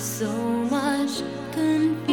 so much confusion,